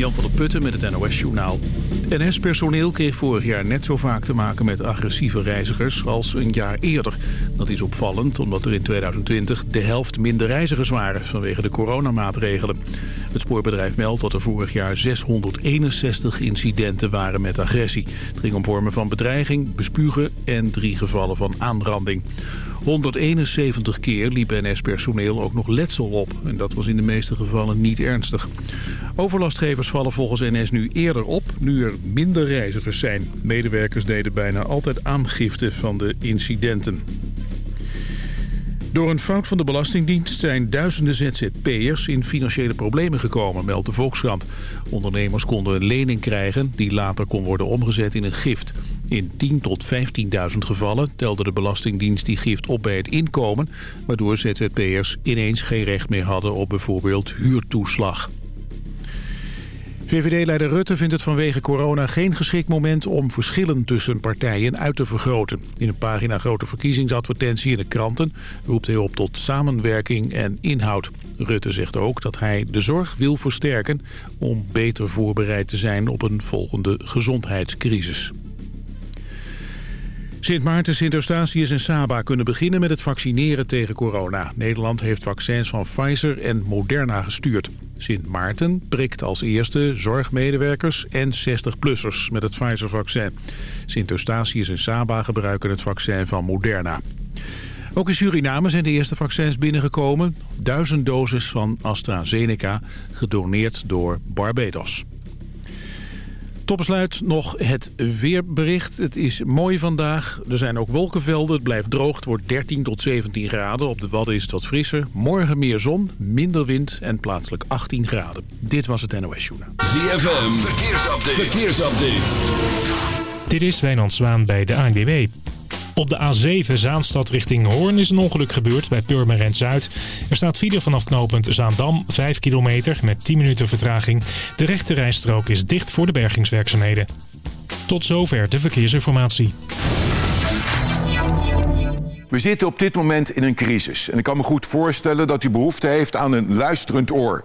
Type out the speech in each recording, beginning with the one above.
Jan van der Putten met het NOS-journaal. NS-personeel kreeg vorig jaar net zo vaak te maken met agressieve reizigers als een jaar eerder. Dat is opvallend omdat er in 2020 de helft minder reizigers waren vanwege de coronamaatregelen. Het spoorbedrijf meldt dat er vorig jaar 661 incidenten waren met agressie. Het ging om vormen van bedreiging, bespugen en drie gevallen van aanranding. 171 keer liep NS-personeel ook nog letsel op. En dat was in de meeste gevallen niet ernstig. Overlastgevers vallen volgens NS nu eerder op, nu er minder reizigers zijn. Medewerkers deden bijna altijd aangifte van de incidenten. Door een fout van de Belastingdienst zijn duizenden ZZP'ers in financiële problemen gekomen, meldt de Volkskrant. Ondernemers konden een lening krijgen die later kon worden omgezet in een gift. In 10 tot 15.000 gevallen telde de Belastingdienst die gift op bij het inkomen... waardoor ZZP'ers ineens geen recht meer hadden op bijvoorbeeld huurtoeslag. VVD-leider Rutte vindt het vanwege corona geen geschikt moment om verschillen tussen partijen uit te vergroten. In een pagina grote verkiezingsadvertentie in de kranten roept hij op tot samenwerking en inhoud. Rutte zegt ook dat hij de zorg wil versterken om beter voorbereid te zijn op een volgende gezondheidscrisis. Sint Maarten, Sint Eustatius en Saba kunnen beginnen met het vaccineren tegen corona. Nederland heeft vaccins van Pfizer en Moderna gestuurd. Sint Maarten prikt als eerste zorgmedewerkers en 60-plussers met het Pfizer-vaccin. Sint Eustatius en Saba gebruiken het vaccin van Moderna. Ook in Suriname zijn de eerste vaccins binnengekomen. Duizend doses van AstraZeneca, gedoneerd door Barbados. Tot besluit nog het weerbericht. Het is mooi vandaag. Er zijn ook wolkenvelden. Het blijft droog. Het wordt 13 tot 17 graden. Op de Wadden is het wat frisser. Morgen meer zon, minder wind en plaatselijk 18 graden. Dit was het NOS Journaal. ZFM, verkeersupdate. verkeersupdate. Dit is Wijnand Zwaan bij de ANWB. Op de A7 Zaanstad richting Hoorn is een ongeluk gebeurd bij Purmerend Zuid. Er staat file vanaf knooppunt Zaandam, 5 kilometer met 10 minuten vertraging. De rechte rijstrook is dicht voor de bergingswerkzaamheden. Tot zover de verkeersinformatie. We zitten op dit moment in een crisis. En ik kan me goed voorstellen dat u behoefte heeft aan een luisterend oor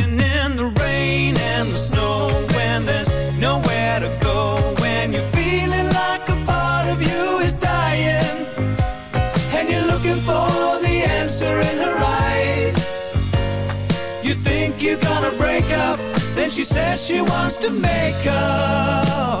she wants to make up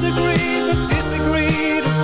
disagreed but disagree.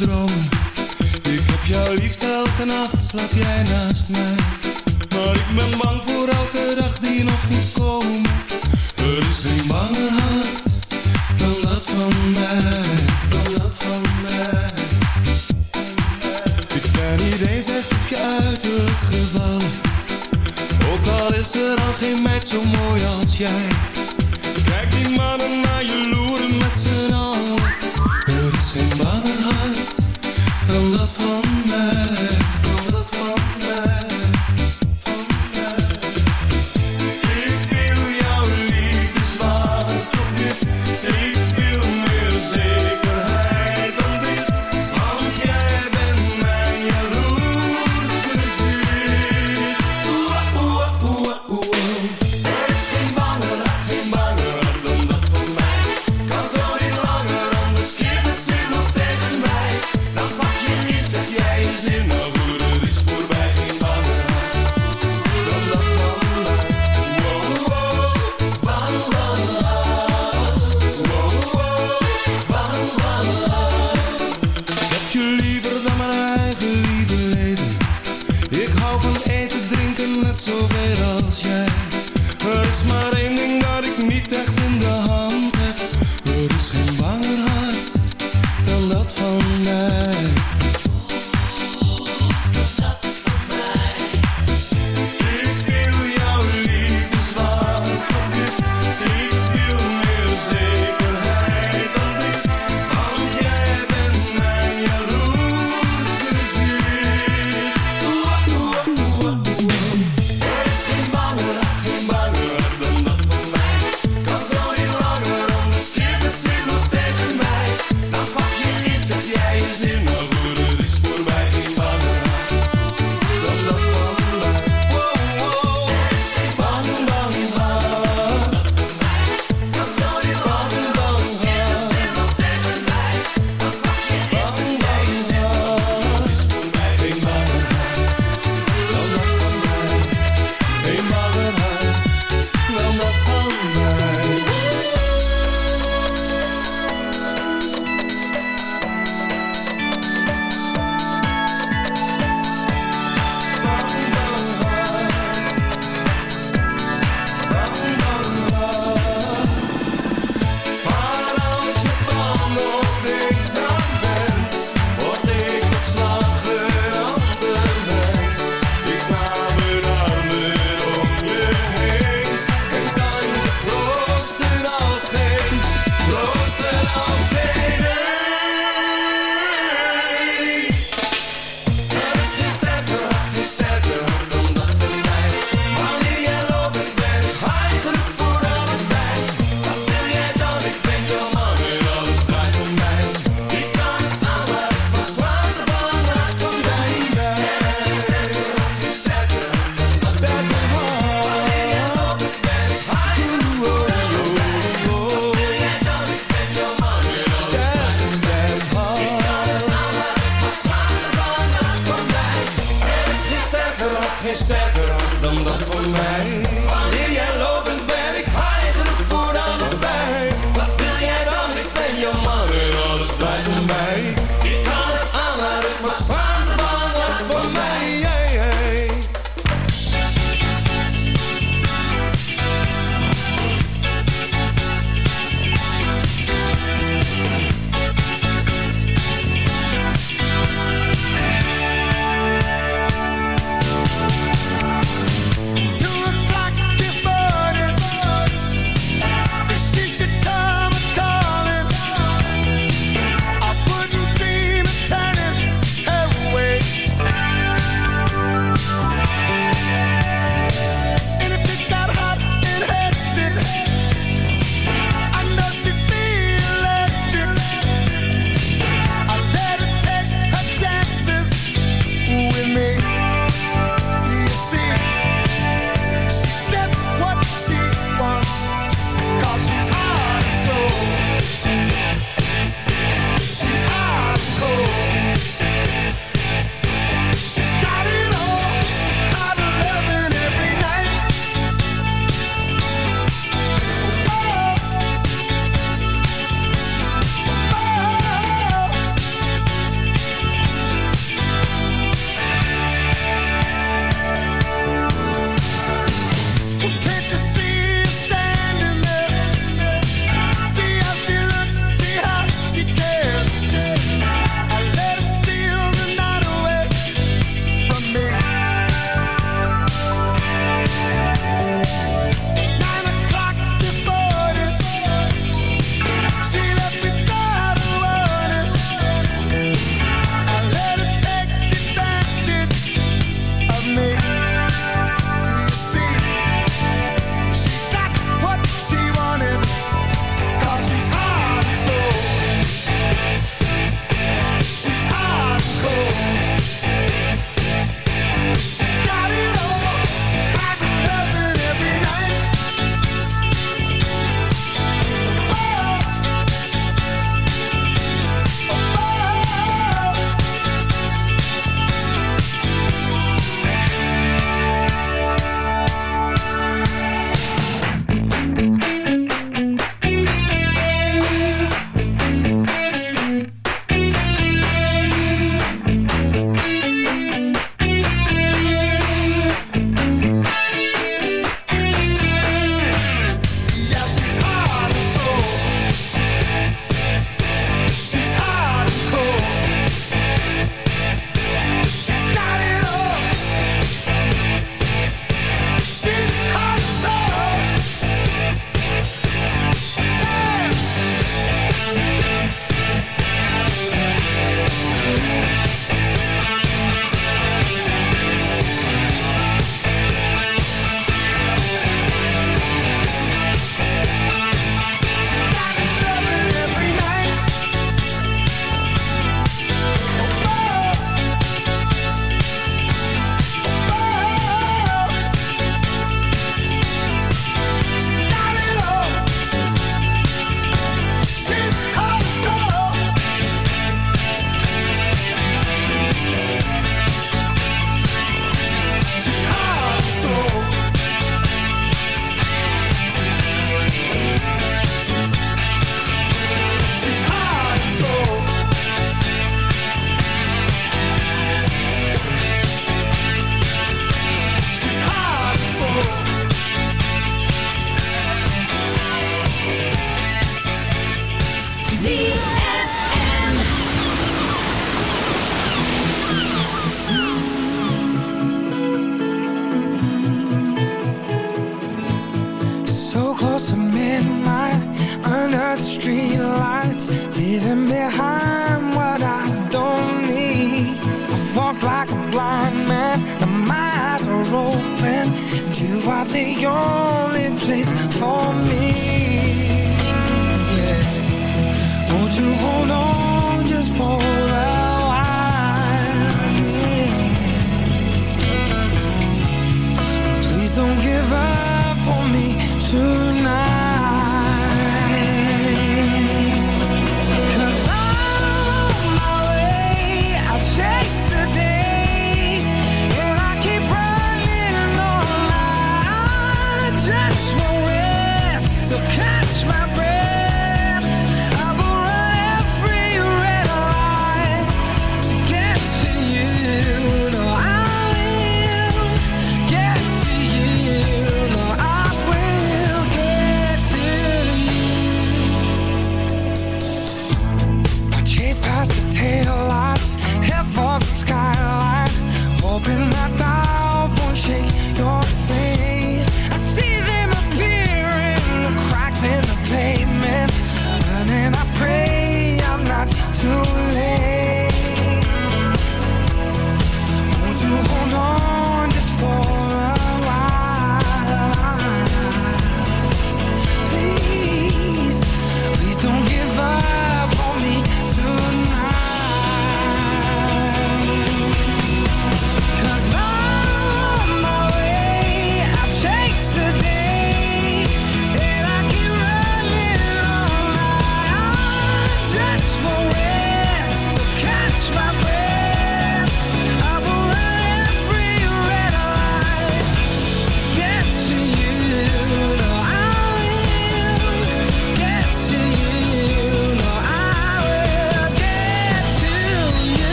Ik heb jouw liefde, elke nacht slaap jij naast mij. Maar ik ben bang voor elke dag die nog niet komt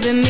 The. me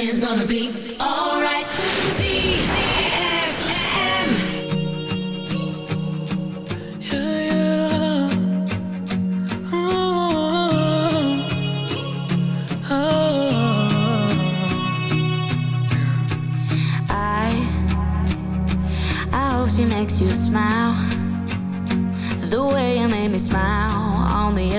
everything's gonna be alright. ZZFM. Yeah, yeah. Oh, oh, oh. I, I hope she makes you smile the way you made me smile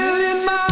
million my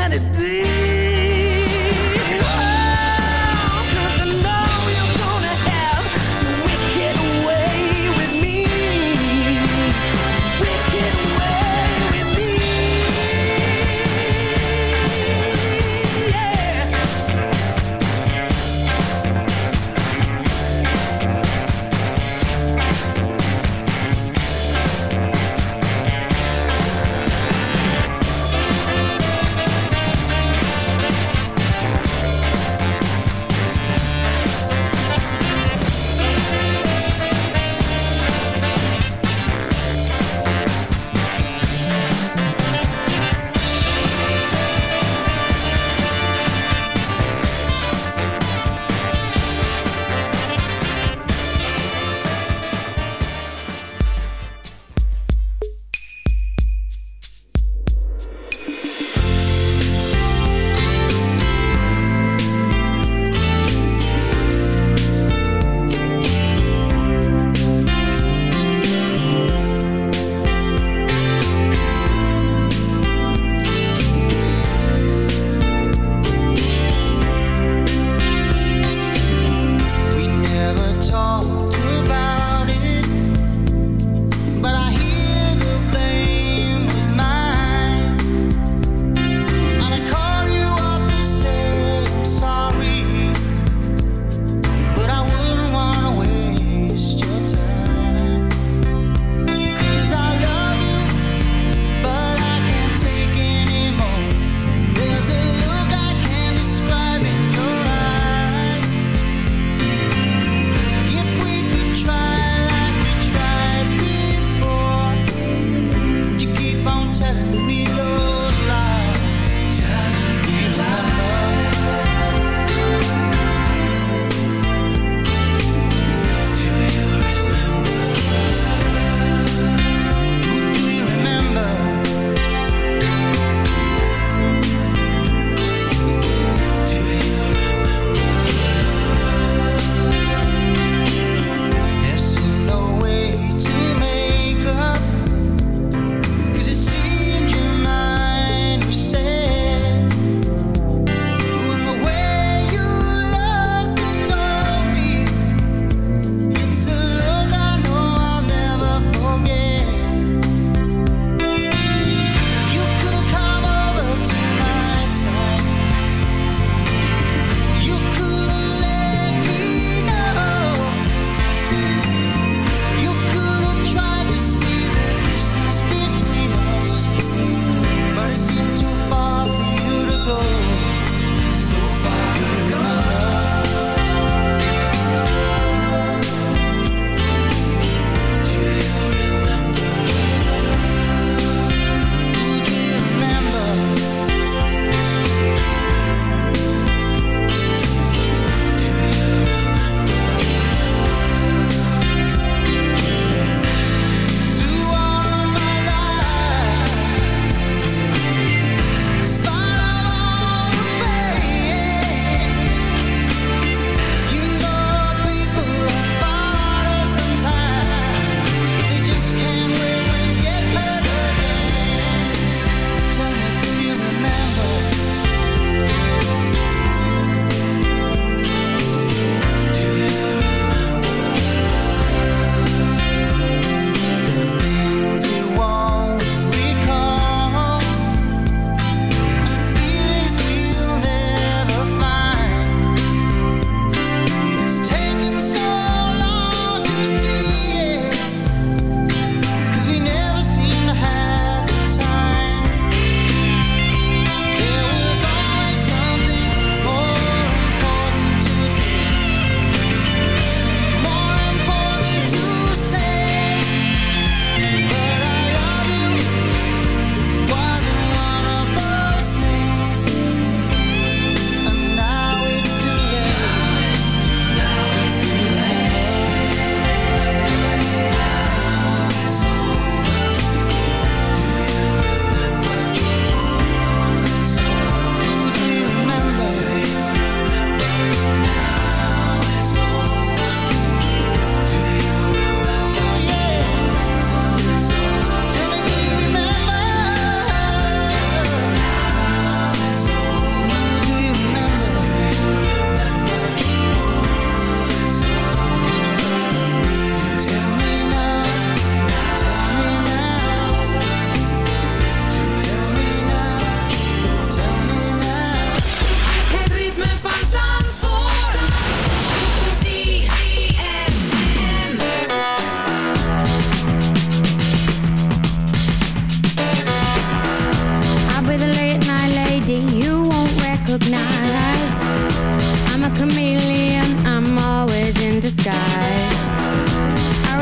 can it be?